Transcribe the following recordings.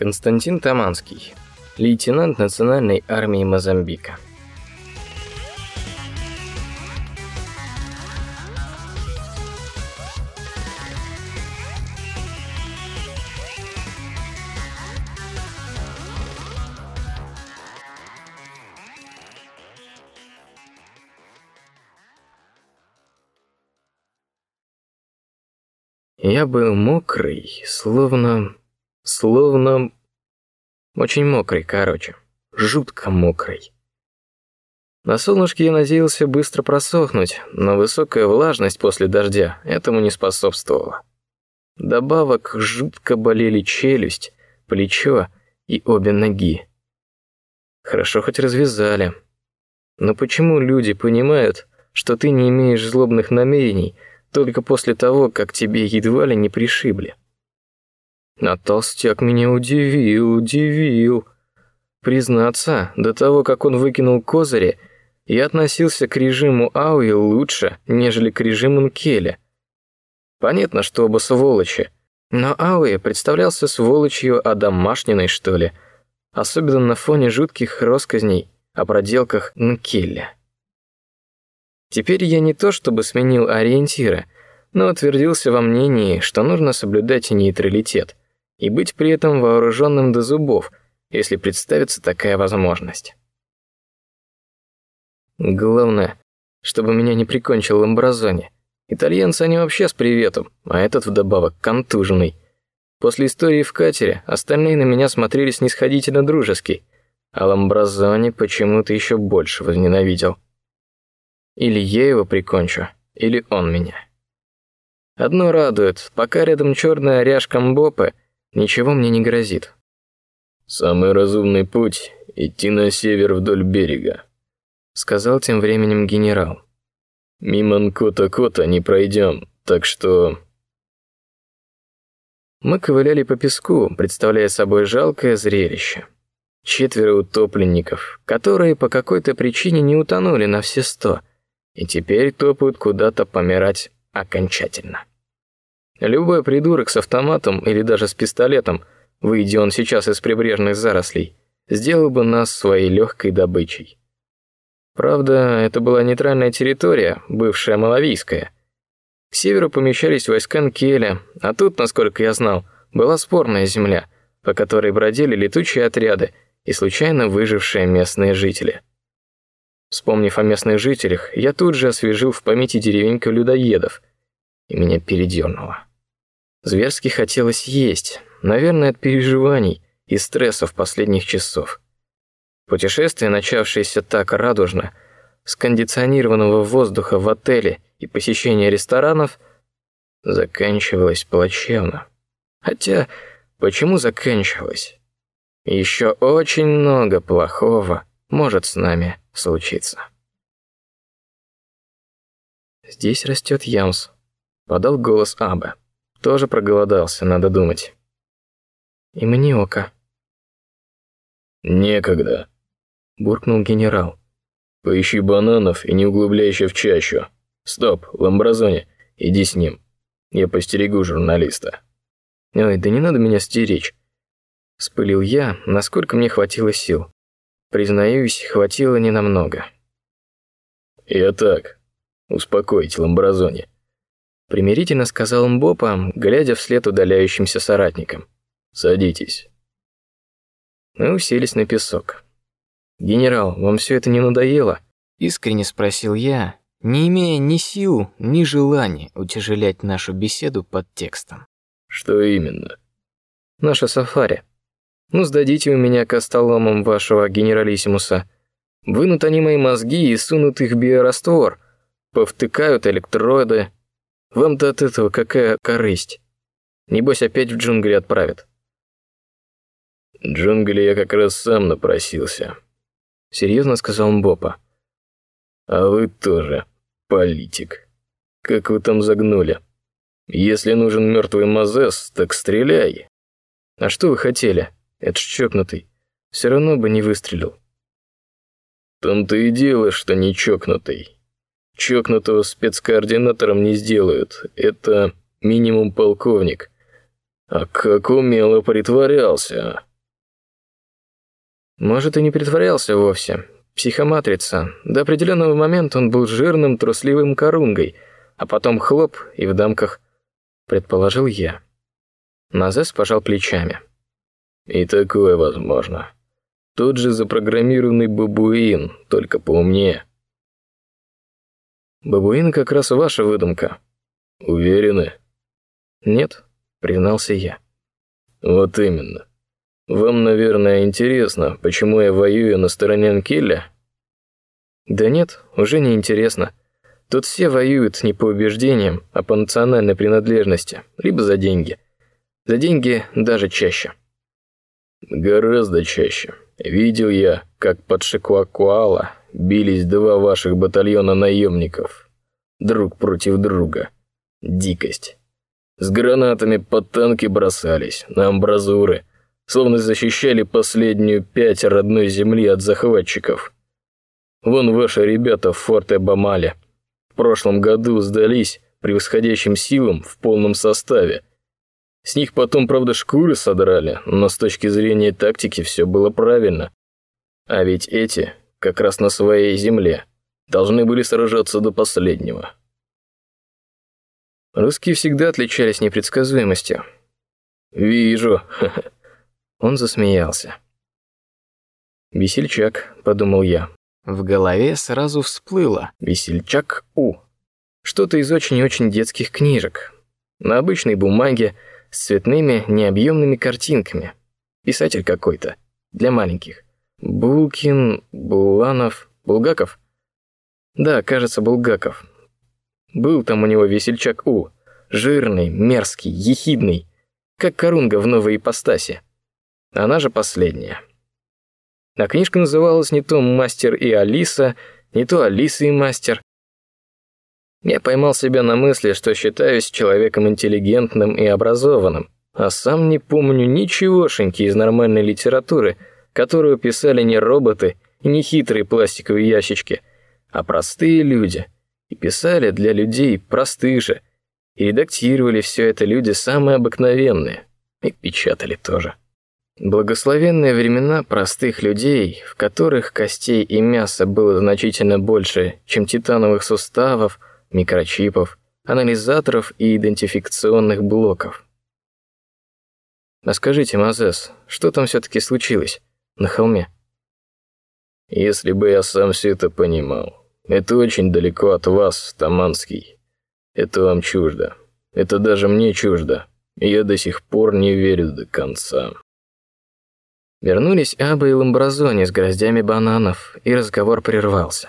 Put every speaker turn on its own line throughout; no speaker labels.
Константин Таманский, лейтенант Национальной армии Мозамбика. Я был мокрый, словно Словно... Очень мокрый, короче. Жутко мокрый. На солнышке я надеялся быстро просохнуть, но высокая влажность после дождя этому не способствовала. Добавок жутко болели челюсть, плечо и обе ноги. Хорошо хоть развязали. Но почему люди понимают, что ты не имеешь злобных намерений только после того, как тебе едва ли не пришибли? А толстяк меня удивил, удивил. Признаться, до того, как он выкинул козыри, я относился к режиму Ауи лучше, нежели к режиму Нкеля. Понятно, что оба сволочи, но Ауи представлялся сволочью одомашненной, что ли, особенно на фоне жутких россказней о проделках Нкеля. Теперь я не то чтобы сменил ориентиры, но утвердился во мнении, что нужно соблюдать нейтралитет и быть при этом вооруженным до зубов, если представится такая возможность. Главное, чтобы меня не прикончил Ламбразони. Итальянцы они вообще с приветом, а этот вдобавок контуженный. После истории в катере остальные на меня смотрели снисходительно дружески, а Ламбразони почему-то еще больше возненавидел. Или я его прикончу, или он меня. Одно радует, пока рядом черная ряжка Мбопе, Ничего мне не грозит.
Самый разумный путь идти на север вдоль берега,
сказал тем временем генерал.
Мимо Нкота-Кота не пройдем, так что
мы ковыляли по песку, представляя собой жалкое зрелище. Четверо утопленников, которые по какой-то причине не утонули на все сто, и теперь топают куда-то помирать окончательно. Любой придурок с автоматом или даже с пистолетом, выйдя он сейчас из прибрежных зарослей, сделал бы нас своей легкой добычей. Правда, это была нейтральная территория, бывшая Малавийская. К северу помещались войска Нкеля, а тут, насколько я знал, была спорная земля, по которой бродили летучие отряды и случайно выжившие местные жители. Вспомнив о местных жителях, я тут же освежил в памяти деревеньку людоедов, и меня передернуло. Зверски хотелось есть, наверное, от переживаний и стрессов последних часов. Путешествие, начавшееся так радужно, с кондиционированного воздуха в отеле и посещение ресторанов, заканчивалось плачевно. Хотя, почему заканчивалось? Еще очень много плохого может с нами случиться. Здесь растет ямс, подал голос Аба. Тоже проголодался, надо думать. И мне ока.
Некогда,
буркнул генерал.
Поищи бананов и не углубляйся в чащу. Стоп, Ламбразони, иди с ним. Я постерегу журналиста.
Ой, да не надо меня стеречь. Спылил я, насколько мне хватило сил. Признаюсь, хватило не намного.
Я так. Успокойте Ламбразони
примирительно сказал Мбопа, глядя вслед удаляющимся соратникам.
Садитесь.
Мы уселись на песок. Генерал, вам все это не надоело? Искренне спросил я, не имея ни сил, ни желания утяжелять нашу беседу под текстом.
Что именно?
Наше сафари. Ну, сдадите у меня костоломам вашего генералиссимуса. Вынут они мои мозги и сунут их в биораствор, повтыкают электроды, вам-то от этого какая корысть? Небось опять в джунгли отправят.
Джунгли я как раз сам напросился.
Серьезно сказал Мбопа.
А вы тоже политик. Как вы там загнули? Если нужен мертвый Мазес, так стреляй.
А что вы хотели? Это ж чокнутый. Все равно бы не выстрелил.
Там-то и дело, что не чокнутый. Чокнутого спецкоординатором не сделают. Это минимум полковник. А как умело притворялся.
Может, и не притворялся вовсе. Психоматрица. До определенного момента он был жирным, трусливым корунгой, а потом хлоп и в дамках, предположил я. Назес пожал плечами.
И такое возможно. Тот же запрограммированный бабуин, только поумнее.
Бабуин как раз ваша выдумка.
Уверены?
Нет, признался я.
Вот именно. Вам, наверное, интересно, почему я воюю на стороне Анкеля?
Да нет, уже не интересно. Тут все воюют не по убеждениям, а по национальной принадлежности, либо за деньги. За деньги даже чаще.
Гораздо чаще. Видел я, как под Шикуакуала бились два ваших батальона наемников, друг против друга. Дикость. С гранатами под танки бросались, на амбразуры, словно защищали последнюю пять родной земли от захватчиков. Вон ваши ребята в форте Бамале. В прошлом году сдались превосходящим силам в полном составе. С них потом, правда, шкуры содрали, но с точки зрения тактики все было правильно. А ведь эти как раз на своей земле, должны были сражаться до последнего.
Русские всегда отличались непредсказуемостью.
Вижу.
Он засмеялся. Весельчак, подумал я. В голове сразу всплыло Весельчак У. Что-то из очень-очень детских книжек. На обычной бумаге с цветными необъемными картинками. Писатель какой-то для маленьких. Булкин, Буланов, Булгаков? Да, кажется, Булгаков. Был там у него весельчак У, жирный, мерзкий, ехидный, как корунга в новой ипостаси. Она же последняя. А книжка называлась не то «Мастер и Алиса», не то «Алиса и мастер». Я поймал себя на мысли, что считаюсь человеком интеллигентным и образованным, а сам не помню ничегошеньки из нормальной литературы – которую писали не роботы и не хитрые пластиковые ящички, а простые люди. И писали для людей простых же. И редактировали все это люди самые обыкновенные. И печатали тоже. Благословенные времена простых людей, в которых костей и мяса было значительно больше, чем титановых суставов, микрочипов, анализаторов и идентификационных блоков. А скажите, Мазес, что там все-таки случилось? На холме.
Если бы я сам все это понимал. Это очень далеко от вас, Таманский. Это вам чуждо. Это даже мне чуждо. я до сих пор не верю до конца.
Вернулись Аба и Ламбразони с гроздями бананов, и разговор прервался.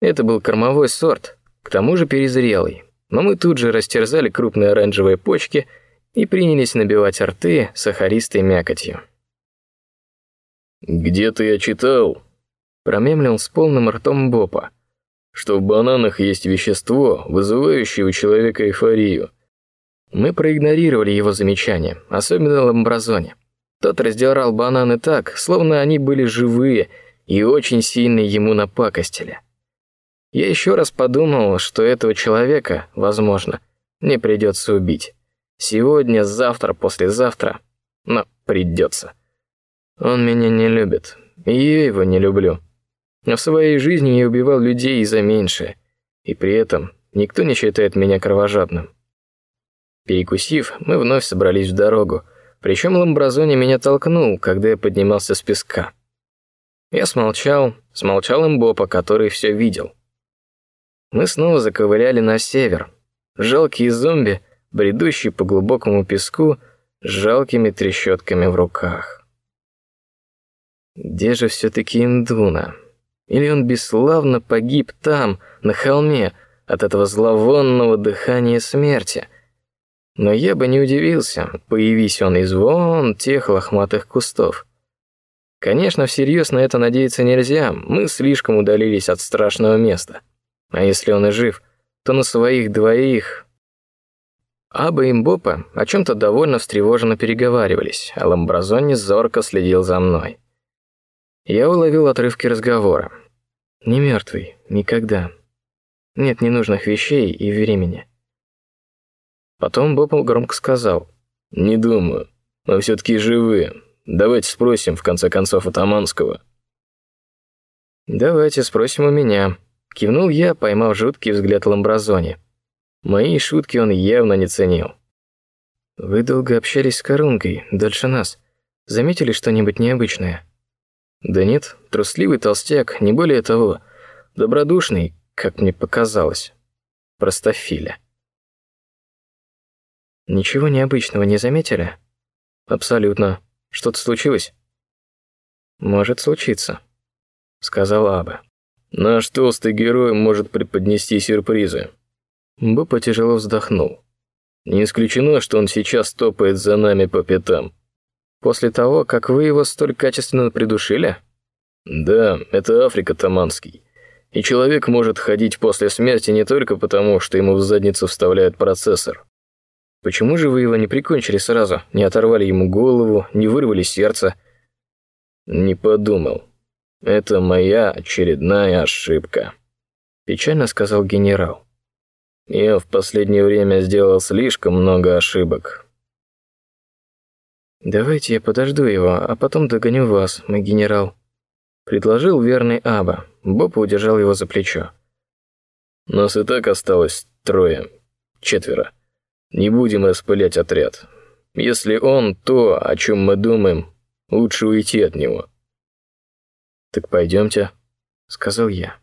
Это был кормовой сорт, к тому же перезрелый. Но мы тут же растерзали крупные оранжевые почки и принялись набивать рты сахаристой мякотью.
«Где-то я читал», — промемлил с полным ртом Бопа, «что в бананах есть вещество, вызывающее у человека эйфорию».
Мы проигнорировали его замечание, особенно Ламбразоне. Тот раздирал бананы так, словно они были живые и очень сильно ему напакостили. Я еще раз подумал, что этого человека, возможно, мне придется убить. Сегодня, завтра, послезавтра, но придется. Он меня не любит, и я его не люблю. Но в своей жизни я убивал людей и за меньшее, и при этом никто не считает меня кровожадным. Перекусив, мы вновь собрались в дорогу, причем Ламбразони меня толкнул, когда я поднимался с песка. Я смолчал, смолчал Имбопа, который все видел. Мы снова заковыляли на север. Жалкие зомби, бредущие по глубокому песку, с жалкими трещотками в руках. Где же все-таки Индуна? Или он бесславно погиб там, на холме, от этого зловонного дыхания смерти? Но я бы не удивился, появись он из вон тех лохматых кустов. Конечно, всерьез на это надеяться нельзя, мы слишком удалились от страшного места. А если он и жив, то на своих двоих... Аба и Мбопа о чем-то довольно встревоженно переговаривались, а Ламбразони зорко следил за мной. Я уловил отрывки разговора. Не мертвый, никогда. Нет ненужных вещей и времени. Потом Боб громко сказал:
"Не думаю, мы все-таки живы. Давайте спросим, в конце концов, Атаманского».
«Давайте спросим у меня», — кивнул я, поймав жуткий взгляд Ламбразони. Мои шутки он явно не ценил. «Вы долго общались с Корункой, дальше нас. Заметили что-нибудь необычное?» «Да нет, трусливый толстяк, не более того. Добродушный, как мне показалось. Простофиля». «Ничего необычного не заметили?» «Абсолютно. Что-то случилось?» «Может случиться», — сказал Аба.
«Наш толстый герой может преподнести сюрпризы».
Бопа тяжело вздохнул.
«Не исключено, что он сейчас топает за нами по пятам».
«После того, как вы его столь качественно придушили?»
«Да, это Африка Таманский. И человек может ходить после смерти не только потому, что ему в задницу вставляют процессор.
Почему же вы его не прикончили сразу, не оторвали ему голову, не вырвали сердце?
Не подумал. Это моя очередная ошибка.
Печально сказал генерал.
Я в последнее время сделал слишком много ошибок.
Давайте я подожду его, а потом догоню вас, мой генерал. Предложил верный Аба. Боб удержал его за плечо.
Нас и так осталось трое, четверо. Не будем распылять отряд. Если он то, о чем мы думаем, лучше уйти от него.
Так пойдемте, сказал я.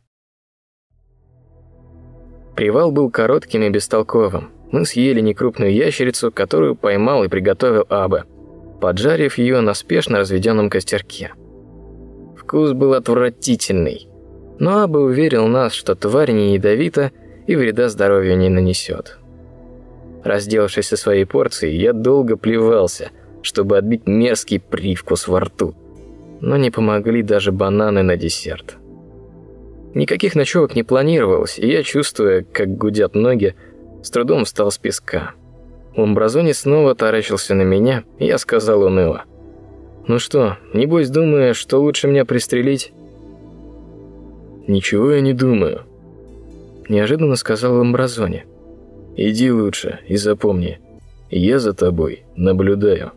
Привал был коротким и бестолковым. Мы съели некрупную ящерицу, которую поймал и приготовил Аба, поджарив ее на спешно разведенном костерке. Вкус был отвратительный, но Аба уверил нас, что тварь не ядовита и вреда здоровью не нанесет. Разделавшись со своей порцией, я долго плевался, чтобы отбить мерзкий привкус во рту. Но не помогли даже бананы на десерт. Никаких ночевок не планировалось, и я, чувствуя, как гудят ноги, с трудом встал с песка. Умбразони снова таращился на меня, и я сказал уныло. «Ну что, небось думая, что лучше меня пристрелить?»
«Ничего я не думаю», –
неожиданно сказал Амбразони.
Иди лучше и запомни, я за тобой наблюдаю.